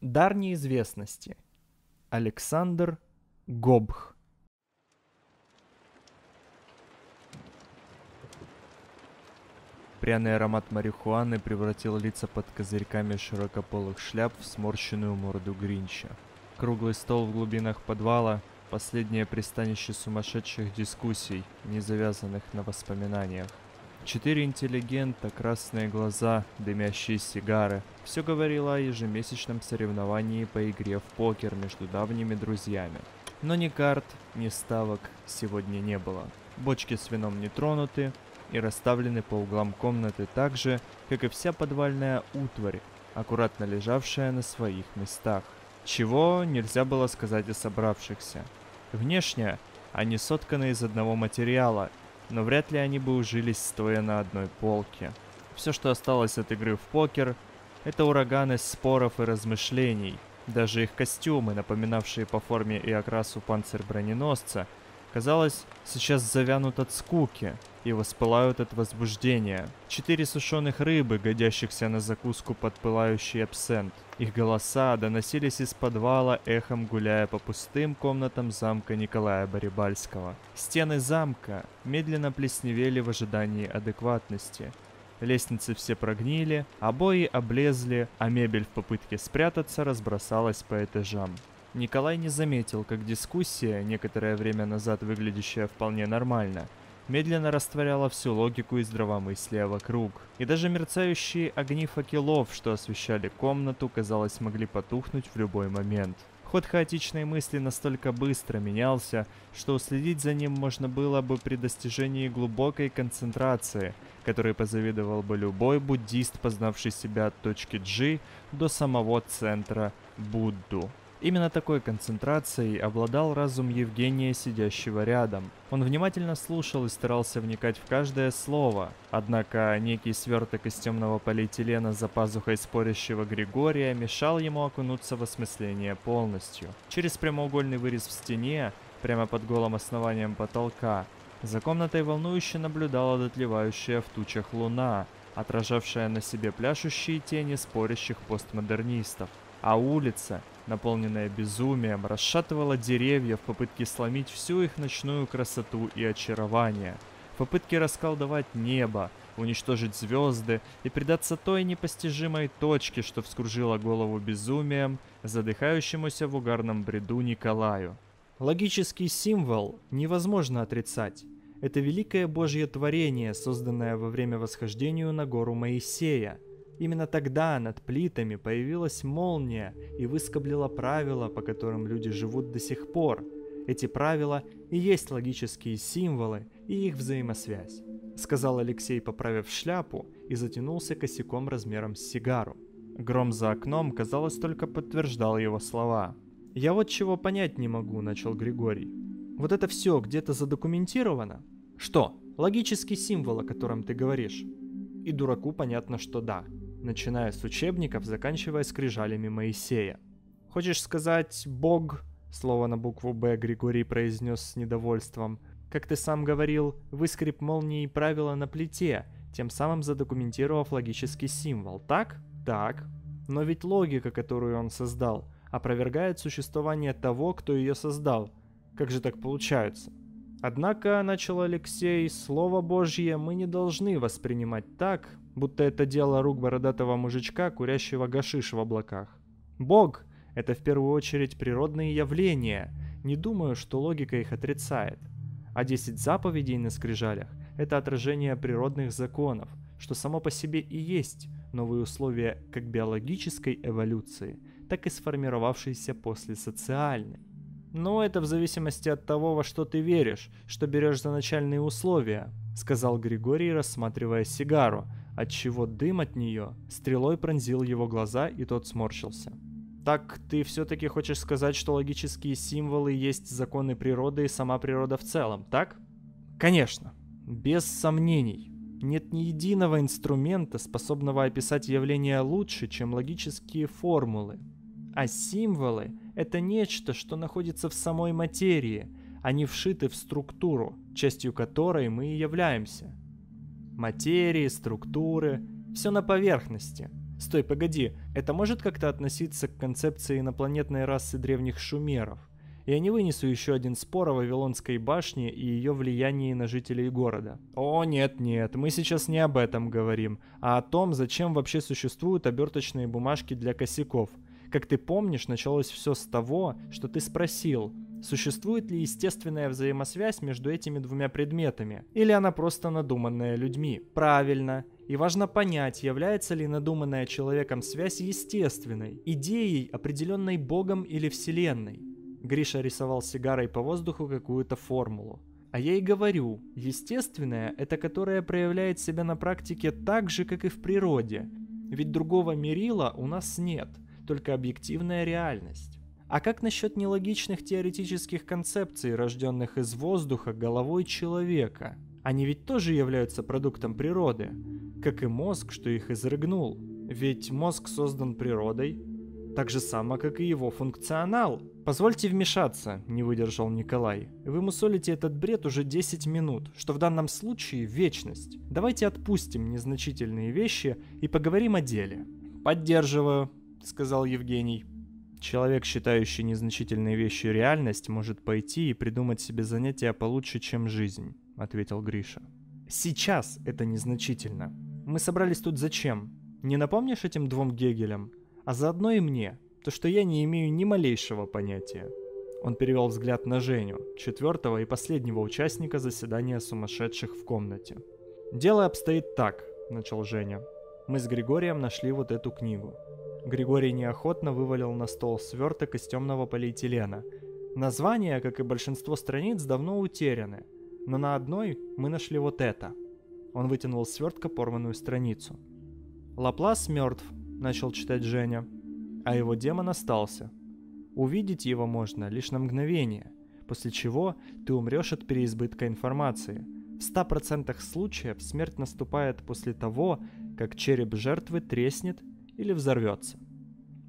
Дар неизвестности. Александр Гобх. Пряный аромат марихуаны превратил лица под козырьками широкополых шляп в сморщенную морду Гринча. Круглый стол в глубинах подвала – последнее пристанище сумасшедших дискуссий, не завязанных на воспоминаниях. Четыре интеллигента, красные глаза, дымящие сигары. Все говорило о ежемесячном соревновании по игре в покер между давними друзьями. Но ни карт, ни ставок сегодня не было. Бочки с вином не тронуты и расставлены по углам комнаты так же, как и вся подвальная утварь, аккуратно лежавшая на своих местах. Чего нельзя было сказать о собравшихся. Внешне они сотканы из одного материала – но вряд ли они бы ужились стоя на одной полке. Все, что осталось от игры в покер, это ураган из споров и размышлений. Даже их костюмы, напоминавшие по форме и окрасу панцирь броненосца, казалось, сейчас завянут от скуки и воспылают от возбуждения. Четыре сушеных рыбы, годящихся на закуску под пылающий абсент. Их голоса доносились из подвала, эхом гуляя по пустым комнатам замка Николая Барибальского. Стены замка медленно плесневели в ожидании адекватности. Лестницы все прогнили, обои облезли, а мебель в попытке спрятаться разбросалась по этажам. Николай не заметил, как дискуссия, некоторое время назад выглядящая вполне нормально, медленно растворяла всю логику и здравомыслие вокруг. И даже мерцающие огни факелов, что освещали комнату, казалось, могли потухнуть в любой момент. Ход хаотичной мысли настолько быстро менялся, что уследить за ним можно было бы при достижении глубокой концентрации, которой позавидовал бы любой буддист, познавший себя от точки G до самого центра Будду. Именно такой концентрацией обладал разум Евгения, сидящего рядом. Он внимательно слушал и старался вникать в каждое слово, однако некий сверток из темного полиэтилена за пазухой спорящего Григория мешал ему окунуться в осмысление полностью. Через прямоугольный вырез в стене, прямо под голым основанием потолка, за комнатой волнующе наблюдала дотлевающая в тучах луна, отражавшая на себе пляшущие тени спорящих постмодернистов. А улица, наполненная безумием, расшатывала деревья в попытке сломить всю их ночную красоту и очарование, в попытке расколдовать небо, уничтожить звезды и предаться той непостижимой точке, что вскружила голову безумием, задыхающемуся в угарном бреду Николаю. Логический символ невозможно отрицать. Это великое Божье творение, созданное во время восхождения на гору Моисея – Именно тогда над плитами появилась молния и выскоблила правила, по которым люди живут до сих пор. Эти правила и есть логические символы и их взаимосвязь, сказал Алексей, поправив шляпу и затянулся косяком размером с сигару. Гром за окном, казалось, только подтверждал его слова. «Я вот чего понять не могу», — начал Григорий. «Вот это все где-то задокументировано?» «Что? Логический символ, о котором ты говоришь?» И дураку понятно, что да начиная с учебников, заканчивая скрижалями Моисея. «Хочешь сказать «Бог»?» Слово на букву «Б» Григорий произнес с недовольством. «Как ты сам говорил, выскреб молнии правила на плите, тем самым задокументировав логический символ, так? Так. Но ведь логика, которую он создал, опровергает существование того, кто ее создал. Как же так получается? Однако, начал Алексей, Слово Божье мы не должны воспринимать так, будто это дело рук бородатого мужичка, курящего гашиш в облаках. Бог — это в первую очередь природные явления, не думаю, что логика их отрицает. А 10 заповедей на скрижалях — это отражение природных законов, что само по себе и есть новые условия как биологической эволюции, так и сформировавшейся после социальной. «Ну, это в зависимости от того, во что ты веришь, что берешь за начальные условия», — сказал Григорий, рассматривая сигару, отчего дым от нее стрелой пронзил его глаза, и тот сморщился. «Так ты все-таки хочешь сказать, что логические символы есть законы природы и сама природа в целом, так?» «Конечно, без сомнений. Нет ни единого инструмента, способного описать явления лучше, чем логические формулы. А символы — это нечто, что находится в самой материи, они вшиты в структуру, частью которой мы и являемся. Материи, структуры, все на поверхности. Стой, погоди, это может как-то относиться к концепции инопланетной расы древних шумеров? Я не вынесу еще один спор о Вавилонской башне и ее влиянии на жителей города. О, нет-нет, мы сейчас не об этом говорим, а о том, зачем вообще существуют оберточные бумажки для косяков. Как ты помнишь, началось все с того, что ты спросил, существует ли естественная взаимосвязь между этими двумя предметами, или она просто надуманная людьми. Правильно. И важно понять, является ли надуманная человеком связь естественной, идеей, определенной Богом или Вселенной. Гриша рисовал сигарой по воздуху какую-то формулу. А я и говорю, естественное – это которое проявляет себя на практике так же, как и в природе. Ведь другого мерила у нас нет, только объективная реальность. А как насчет нелогичных теоретических концепций, рожденных из воздуха головой человека? Они ведь тоже являются продуктом природы, как и мозг, что их изрыгнул. Ведь мозг создан природой, так же само, как и его функционал. Позвольте вмешаться, не выдержал Николай. Вы мусолите этот бред уже 10 минут, что в данном случае вечность. Давайте отпустим незначительные вещи и поговорим о деле. Поддерживаю, сказал Евгений. Человек, считающий незначительные вещи реальность, может пойти и придумать себе занятия получше, чем жизнь, ответил Гриша. Сейчас это незначительно. Мы собрались тут зачем? Не напомнишь этим двум Гегелям? а заодно и мне, то что я не имею ни малейшего понятия. Он перевел взгляд на Женю, четвертого и последнего участника заседания сумасшедших в комнате. «Дело обстоит так», — начал Женя. «Мы с Григорием нашли вот эту книгу». Григорий неохотно вывалил на стол сверток из темного полиэтилена. Названия, как и большинство страниц, давно утеряны, но на одной мы нашли вот это. Он вытянул свертка порванную страницу. Лаплас мертв, начал читать Женя. А его демон остался. Увидеть его можно лишь на мгновение, после чего ты умрешь от переизбытка информации. В 100% случаев смерть наступает после того, как череп жертвы треснет или взорвется.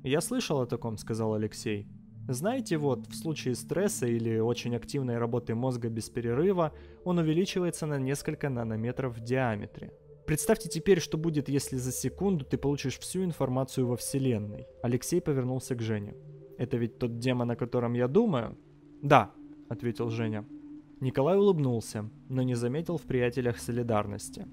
«Я слышал о таком», — сказал Алексей. Знаете, вот в случае стресса или очень активной работы мозга без перерыва он увеличивается на несколько нанометров в диаметре. Представьте теперь, что будет, если за секунду ты получишь всю информацию во Вселенной. Алексей повернулся к Жене. Это ведь тот демон, о котором я думаю? Да, ответил Женя. Николай улыбнулся, но не заметил в приятелях солидарности.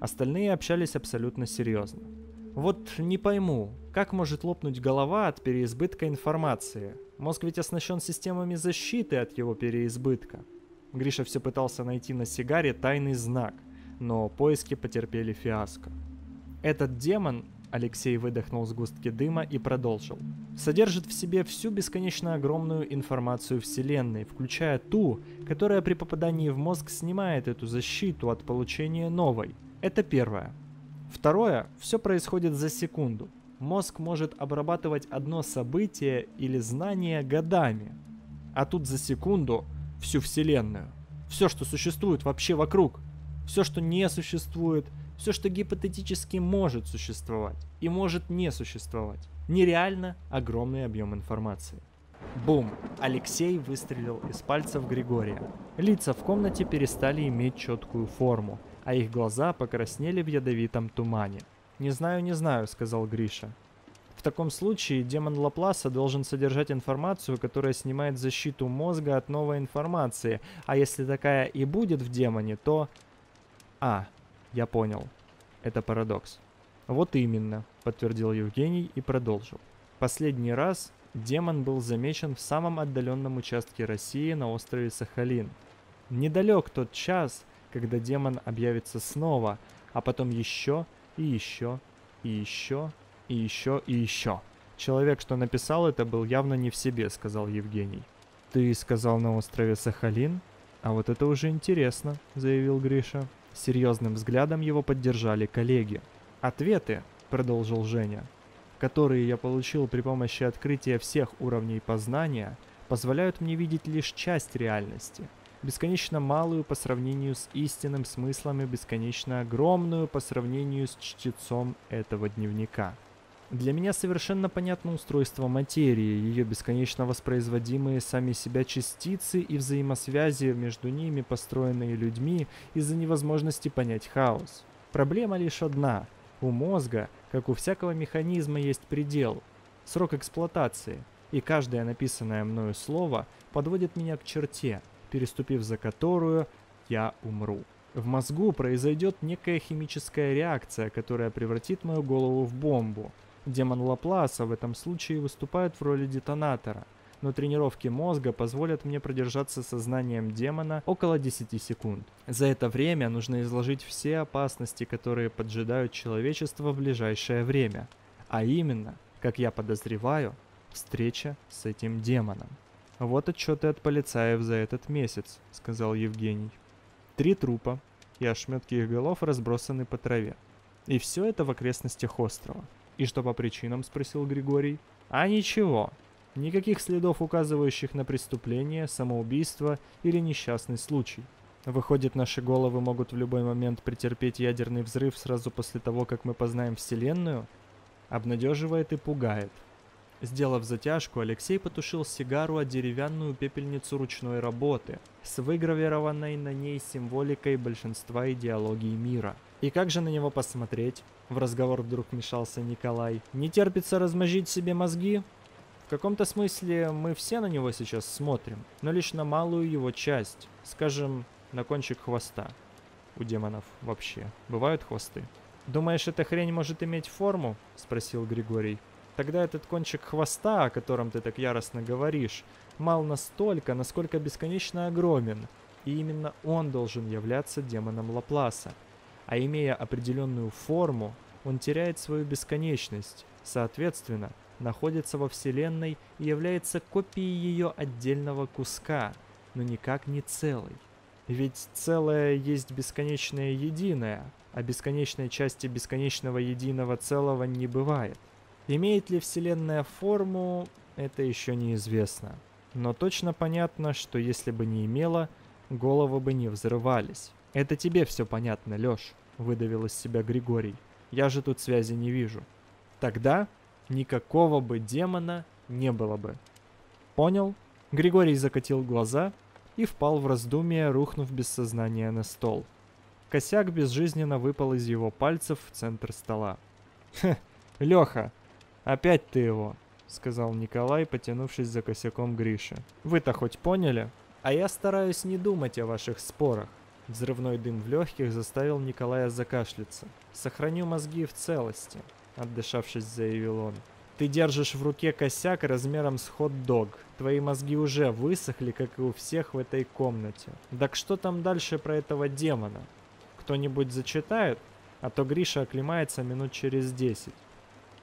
Остальные общались абсолютно серьезно. Вот не пойму, как может лопнуть голова от переизбытка информации? Мозг ведь оснащен системами защиты от его переизбытка. Гриша все пытался найти на сигаре тайный знак – но поиски потерпели фиаско. Этот демон, Алексей выдохнул сгустки дыма и продолжил, содержит в себе всю бесконечно огромную информацию Вселенной, включая ту, которая при попадании в мозг снимает эту защиту от получения новой. Это первое. Второе, все происходит за секунду. Мозг может обрабатывать одно событие или знание годами, а тут за секунду всю Вселенную. Все, что существует вообще вокруг – все, что не существует, все, что гипотетически может существовать и может не существовать. Нереально огромный объем информации. Бум! Алексей выстрелил из пальцев Григория. Лица в комнате перестали иметь четкую форму, а их глаза покраснели в ядовитом тумане. «Не знаю, не знаю», — сказал Гриша. В таком случае демон Лапласа должен содержать информацию, которая снимает защиту мозга от новой информации, а если такая и будет в демоне, то а, я понял. Это парадокс. Вот именно, подтвердил Евгений и продолжил. Последний раз демон был замечен в самом отдаленном участке России на острове Сахалин. Недалек тот час, когда демон объявится снова, а потом еще и еще и еще и еще и еще. Человек, что написал это, был явно не в себе, сказал Евгений. Ты сказал на острове Сахалин? А вот это уже интересно, заявил Гриша. Серьезным взглядом его поддержали коллеги. «Ответы», — продолжил Женя, «которые я получил при помощи открытия всех уровней познания, позволяют мне видеть лишь часть реальности, бесконечно малую по сравнению с истинным смыслом и бесконечно огромную по сравнению с чтецом этого дневника». Для меня совершенно понятно устройство материи, ее бесконечно воспроизводимые сами себя частицы и взаимосвязи между ними, построенные людьми из-за невозможности понять хаос. Проблема лишь одна. У мозга, как у всякого механизма есть предел, срок эксплуатации, и каждое написанное мною слово подводит меня к черте, переступив за которую я умру. В мозгу произойдет некая химическая реакция, которая превратит мою голову в бомбу. Демон Лапласа в этом случае выступает в роли детонатора, но тренировки мозга позволят мне продержаться сознанием демона около 10 секунд. За это время нужно изложить все опасности, которые поджидают человечество в ближайшее время. А именно, как я подозреваю, встреча с этим демоном. «Вот отчеты от полицаев за этот месяц», — сказал Евгений. Три трупа и ошметки их голов разбросаны по траве. И все это в окрестностях острова. «И что по причинам?» – спросил Григорий. «А ничего. Никаких следов, указывающих на преступление, самоубийство или несчастный случай. Выходит, наши головы могут в любой момент претерпеть ядерный взрыв сразу после того, как мы познаем Вселенную? Обнадеживает и пугает. Сделав затяжку, Алексей потушил сигару о деревянную пепельницу ручной работы с выгравированной на ней символикой большинства идеологий мира. И как же на него посмотреть? В разговор вдруг вмешался Николай. Не терпится размозжить себе мозги? В каком-то смысле мы все на него сейчас смотрим, но лишь на малую его часть, скажем, на кончик хвоста. У демонов вообще бывают хвосты. «Думаешь, эта хрень может иметь форму?» – спросил Григорий. Тогда этот кончик хвоста, о котором ты так яростно говоришь, мал настолько, насколько бесконечно огромен, и именно он должен являться демоном Лапласа. А имея определенную форму, он теряет свою бесконечность, соответственно, находится во Вселенной и является копией ее отдельного куска, но никак не целой. Ведь целое есть бесконечное единое, а бесконечной части бесконечного единого целого не бывает. Имеет ли Вселенная форму, это еще неизвестно. Но точно понятно, что если бы не имела, головы бы не взрывались. «Это тебе все понятно, Лёш», — выдавил из себя Григорий. «Я же тут связи не вижу». «Тогда никакого бы демона не было бы». «Понял?» Григорий закатил глаза и впал в раздумие, рухнув без сознания на стол. Косяк безжизненно выпал из его пальцев в центр стола. «Хе, Лёха, «Опять ты его», — сказал Николай, потянувшись за косяком Гриши. «Вы-то хоть поняли? А я стараюсь не думать о ваших спорах». Взрывной дым в легких заставил Николая закашляться. «Сохраню мозги в целости», — отдышавшись, заявил он. «Ты держишь в руке косяк размером с хот-дог. Твои мозги уже высохли, как и у всех в этой комнате. Так что там дальше про этого демона? Кто-нибудь зачитает? А то Гриша оклемается минут через десять.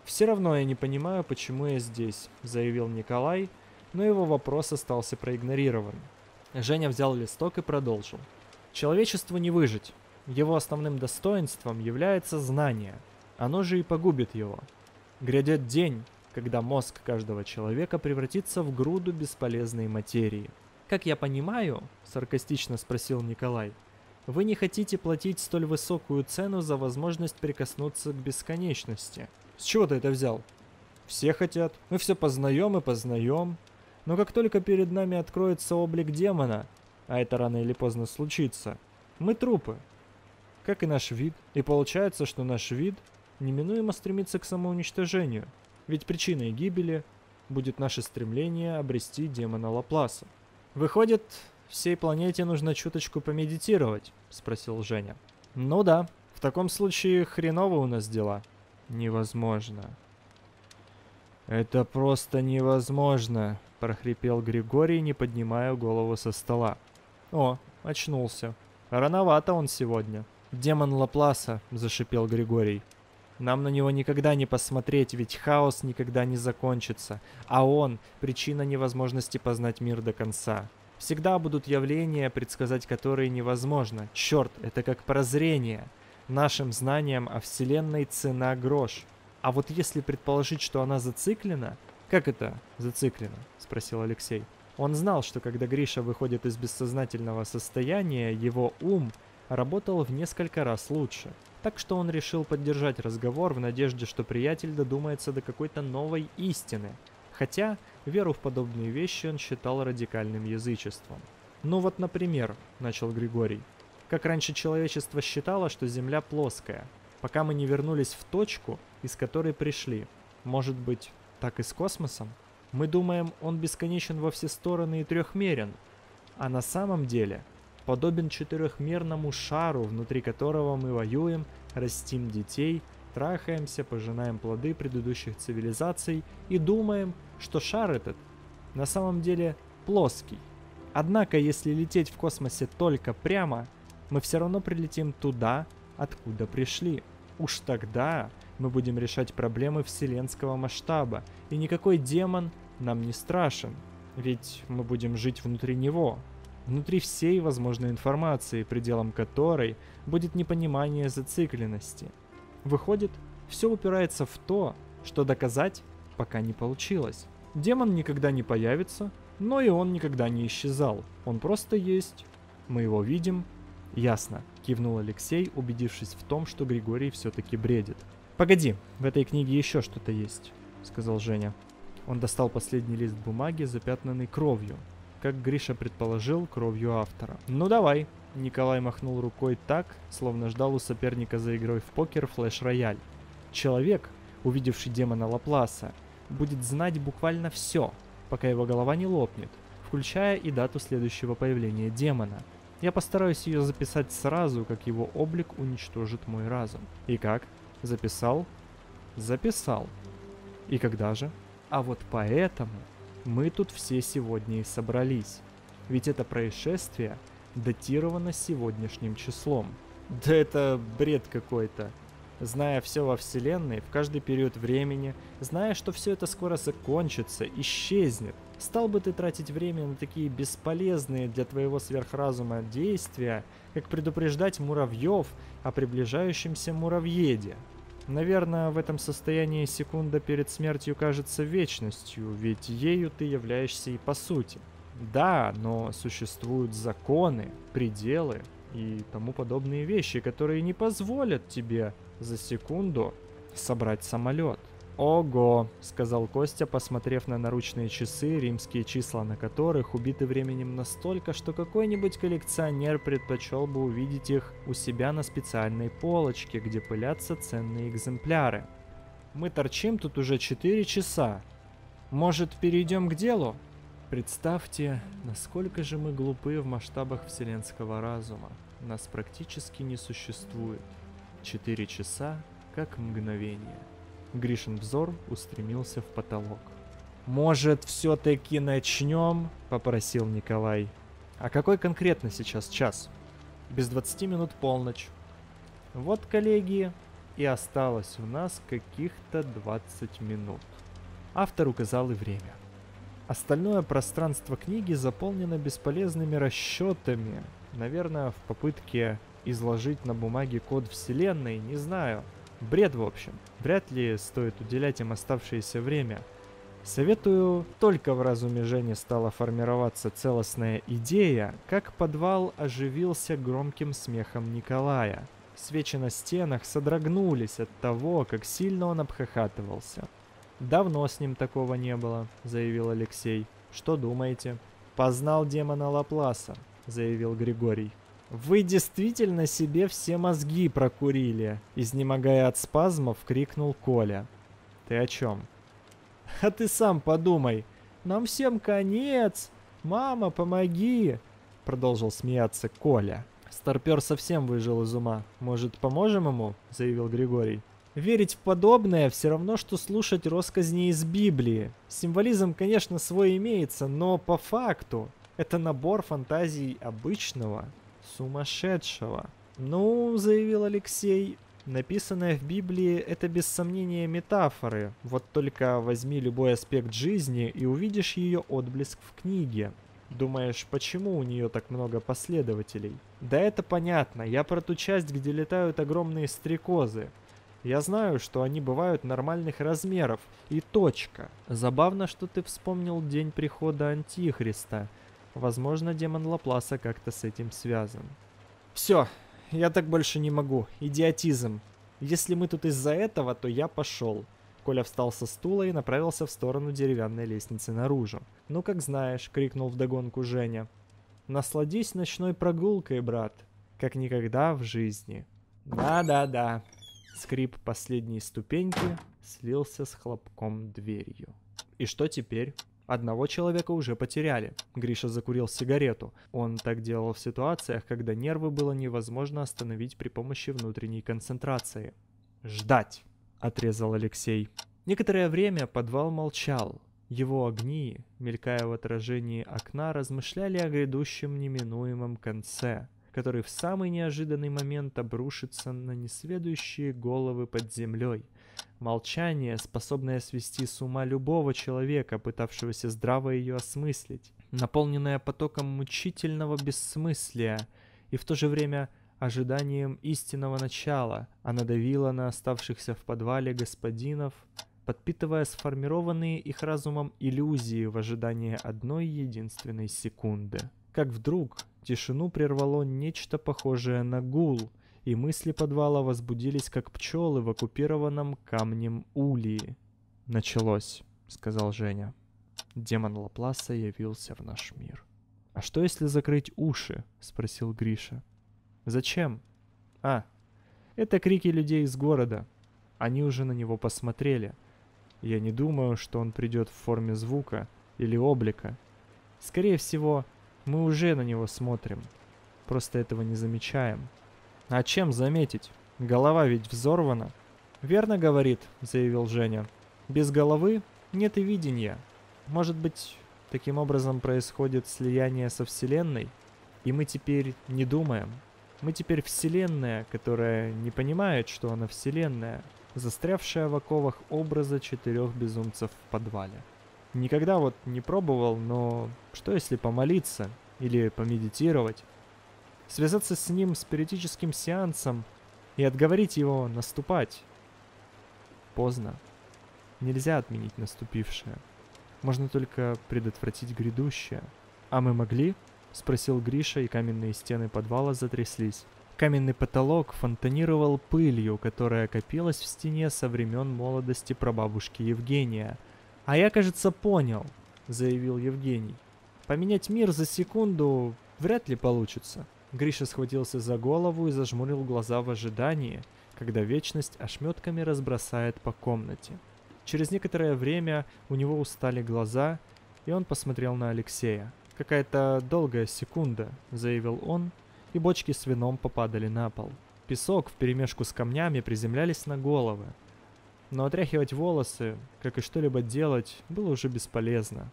«Все равно я не понимаю, почему я здесь», — заявил Николай, но его вопрос остался проигнорирован. Женя взял листок и продолжил. «Человечеству не выжить. Его основным достоинством является знание. Оно же и погубит его. Грядет день, когда мозг каждого человека превратится в груду бесполезной материи. «Как я понимаю», — саркастично спросил Николай, — «вы не хотите платить столь высокую цену за возможность прикоснуться к бесконечности?» С чего ты это взял? Все хотят. Мы все познаем и познаем. Но как только перед нами откроется облик демона, а это рано или поздно случится, мы трупы. Как и наш вид. И получается, что наш вид неминуемо стремится к самоуничтожению. Ведь причиной гибели будет наше стремление обрести демона Лапласа. Выходит, всей планете нужно чуточку помедитировать, спросил Женя. Ну да, в таком случае хреново у нас дела невозможно. «Это просто невозможно!» – прохрипел Григорий, не поднимая голову со стола. «О, очнулся. Рановато он сегодня». «Демон Лапласа!» – зашипел Григорий. «Нам на него никогда не посмотреть, ведь хаос никогда не закончится, а он – причина невозможности познать мир до конца. Всегда будут явления, предсказать которые невозможно. Черт, это как прозрение!» Нашим знаниям о Вселенной цена грош. А вот если предположить, что она зациклена... Как это зациклена? Спросил Алексей. Он знал, что когда Гриша выходит из бессознательного состояния, его ум работал в несколько раз лучше. Так что он решил поддержать разговор в надежде, что приятель додумается до какой-то новой истины. Хотя веру в подобные вещи он считал радикальным язычеством. «Ну вот, например», — начал Григорий, как раньше человечество считало, что Земля плоская. Пока мы не вернулись в точку, из которой пришли. Может быть, так и с космосом? Мы думаем, он бесконечен во все стороны и трехмерен, а на самом деле подобен четырехмерному шару, внутри которого мы воюем, растим детей, трахаемся, пожинаем плоды предыдущих цивилизаций и думаем, что шар этот на самом деле плоский. Однако, если лететь в космосе только прямо, мы все равно прилетим туда, откуда пришли. Уж тогда мы будем решать проблемы вселенского масштаба, и никакой демон нам не страшен, ведь мы будем жить внутри него, внутри всей возможной информации, пределом которой будет непонимание зацикленности. Выходит, все упирается в то, что доказать пока не получилось. Демон никогда не появится, но и он никогда не исчезал. Он просто есть. Мы его видим. Ясно, кивнул Алексей, убедившись в том, что Григорий все-таки бредит. Погоди, в этой книге еще что-то есть, сказал Женя. Он достал последний лист бумаги, запятнанный кровью. Как Гриша предположил, кровью автора. Ну давай. Николай махнул рукой так, словно ждал у соперника за игрой в покер флеш-рояль. Человек, увидевший демона Лапласа, будет знать буквально все, пока его голова не лопнет, включая и дату следующего появления демона. Я постараюсь ее записать сразу, как его облик уничтожит мой разум. И как? Записал? Записал. И когда же? А вот поэтому мы тут все сегодня и собрались. Ведь это происшествие датировано сегодняшним числом. Да это бред какой-то зная все во Вселенной, в каждый период времени, зная, что все это скоро закончится, исчезнет, стал бы ты тратить время на такие бесполезные для твоего сверхразума действия, как предупреждать муравьев о приближающемся муравьеде? Наверное, в этом состоянии секунда перед смертью кажется вечностью, ведь ею ты являешься и по сути. Да, но существуют законы, пределы и тому подобные вещи, которые не позволят тебе за секунду собрать самолет. «Ого!» — сказал Костя, посмотрев на наручные часы, римские числа на которых убиты временем настолько, что какой-нибудь коллекционер предпочел бы увидеть их у себя на специальной полочке, где пылятся ценные экземпляры. «Мы торчим тут уже 4 часа. Может, перейдем к делу?» Представьте, насколько же мы глупы в масштабах вселенского разума. Нас практически не существует. Четыре часа, как мгновение. Гришин взор устремился в потолок. «Может, все-таки начнем?» — попросил Николай. «А какой конкретно сейчас час?» «Без 20 минут полночь». «Вот, коллеги, и осталось у нас каких-то 20 минут». Автор указал и время. Остальное пространство книги заполнено бесполезными расчетами, наверное, в попытке изложить на бумаге код вселенной, не знаю. Бред, в общем. Вряд ли стоит уделять им оставшееся время. Советую, только в разуме Жени стала формироваться целостная идея, как подвал оживился громким смехом Николая. Свечи на стенах содрогнулись от того, как сильно он обхохатывался. «Давно с ним такого не было», — заявил Алексей. «Что думаете?» «Познал демона Лапласа», — заявил Григорий. «Вы действительно себе все мозги прокурили!» Изнемогая от спазмов, крикнул Коля. «Ты о чем?» «А ты сам подумай! Нам всем конец! Мама, помоги!» Продолжил смеяться Коля. Старпер совсем выжил из ума. «Может, поможем ему?» — заявил Григорий. Верить в подобное все равно, что слушать росказни из Библии. Символизм, конечно, свой имеется, но по факту это набор фантазий обычного, сумасшедшего. Ну, заявил Алексей, написанное в Библии это без сомнения метафоры. Вот только возьми любой аспект жизни и увидишь ее отблеск в книге. Думаешь, почему у нее так много последователей? Да это понятно, я про ту часть, где летают огромные стрекозы. Я знаю, что они бывают нормальных размеров, и точка. Забавно, что ты вспомнил день прихода Антихриста. Возможно, демон Лапласа как-то с этим связан. Все, я так больше не могу. Идиотизм. Если мы тут из-за этого, то я пошел. Коля встал со стула и направился в сторону деревянной лестницы наружу. «Ну, как знаешь», — крикнул вдогонку Женя. «Насладись ночной прогулкой, брат, как никогда в жизни». «Да-да-да», Скрип последней ступеньки слился с хлопком дверью. И что теперь? Одного человека уже потеряли. Гриша закурил сигарету. Он так делал в ситуациях, когда нервы было невозможно остановить при помощи внутренней концентрации. «Ждать!» — отрезал Алексей. Некоторое время подвал молчал. Его огни, мелькая в отражении окна, размышляли о грядущем неминуемом конце, который в самый неожиданный момент обрушится на несведущие головы под землей — Молчание, способное свести с ума любого человека, пытавшегося здраво ее осмыслить, наполненное потоком мучительного бессмыслия и в то же время ожиданием истинного начала, она давила на оставшихся в подвале господинов, подпитывая сформированные их разумом иллюзии в ожидании одной единственной секунды. Как вдруг тишину прервало нечто похожее на гул, и мысли подвала возбудились, как пчелы в оккупированном камнем улии. «Началось», — сказал Женя. Демон Лапласа явился в наш мир. «А что, если закрыть уши?» — спросил Гриша. «Зачем?» «А, это крики людей из города. Они уже на него посмотрели. Я не думаю, что он придет в форме звука или облика. Скорее всего, мы уже на него смотрим. Просто этого не замечаем. А чем заметить? Голова ведь взорвана. Верно говорит, заявил Женя. Без головы нет и видения. Может быть, таким образом происходит слияние со Вселенной? И мы теперь не думаем. Мы теперь Вселенная, которая не понимает, что она Вселенная, застрявшая в оковах образа четырех безумцев в подвале. Никогда вот не пробовал, но что если помолиться или помедитировать? Связаться с ним спиритическим сеансом и отговорить его наступать. Поздно. Нельзя отменить наступившее. Можно только предотвратить грядущее. А мы могли? Спросил Гриша, и каменные стены подвала затряслись. Каменный потолок фонтанировал пылью, которая копилась в стене со времен молодости прабабушки Евгения. «А я, кажется, понял», — заявил Евгений. «Поменять мир за секунду вряд ли получится». Гриша схватился за голову и зажмурил глаза в ожидании, когда вечность ошметками разбросает по комнате. Через некоторое время у него устали глаза, и он посмотрел на Алексея. «Какая-то долгая секунда», — заявил он, и бочки с вином попадали на пол. Песок вперемешку с камнями приземлялись на головы. Но отряхивать волосы, как и что-либо делать, было уже бесполезно.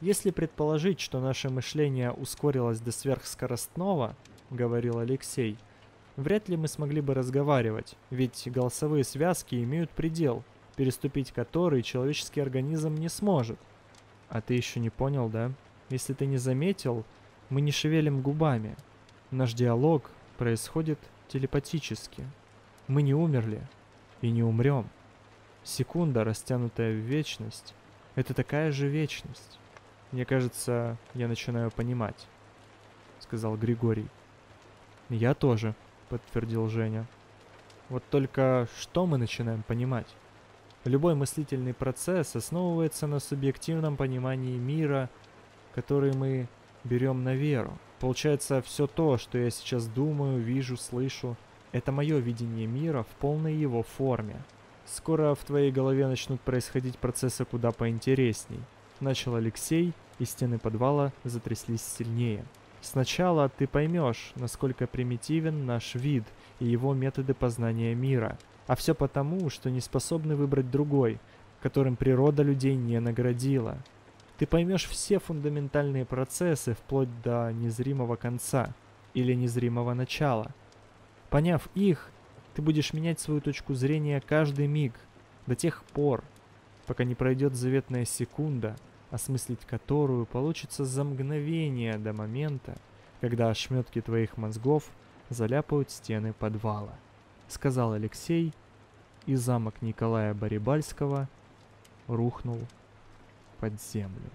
Если предположить, что наше мышление ускорилось до сверхскоростного, говорил Алексей, вряд ли мы смогли бы разговаривать, ведь голосовые связки имеют предел, переступить который человеческий организм не сможет. А ты еще не понял, да? Если ты не заметил, мы не шевелим губами. Наш диалог происходит телепатически. Мы не умерли и не умрем. Секунда, растянутая в вечность, это такая же вечность. Мне кажется, я начинаю понимать, сказал Григорий. Я тоже, подтвердил Женя. Вот только что мы начинаем понимать? Любой мыслительный процесс основывается на субъективном понимании мира, который мы берем на веру. Получается, все то, что я сейчас думаю, вижу, слышу, это мое видение мира в полной его форме. Скоро в твоей голове начнут происходить процессы куда поинтересней. Начал Алексей, и стены подвала затряслись сильнее. Сначала ты поймешь, насколько примитивен наш вид и его методы познания мира. А все потому, что не способны выбрать другой, которым природа людей не наградила. Ты поймешь все фундаментальные процессы вплоть до незримого конца или незримого начала. Поняв их, ты будешь менять свою точку зрения каждый миг, до тех пор, пока не пройдет заветная секунда – осмыслить которую получится за мгновение до момента, когда ошметки твоих мозгов заляпают стены подвала, сказал Алексей, и замок Николая Барибальского рухнул под землю.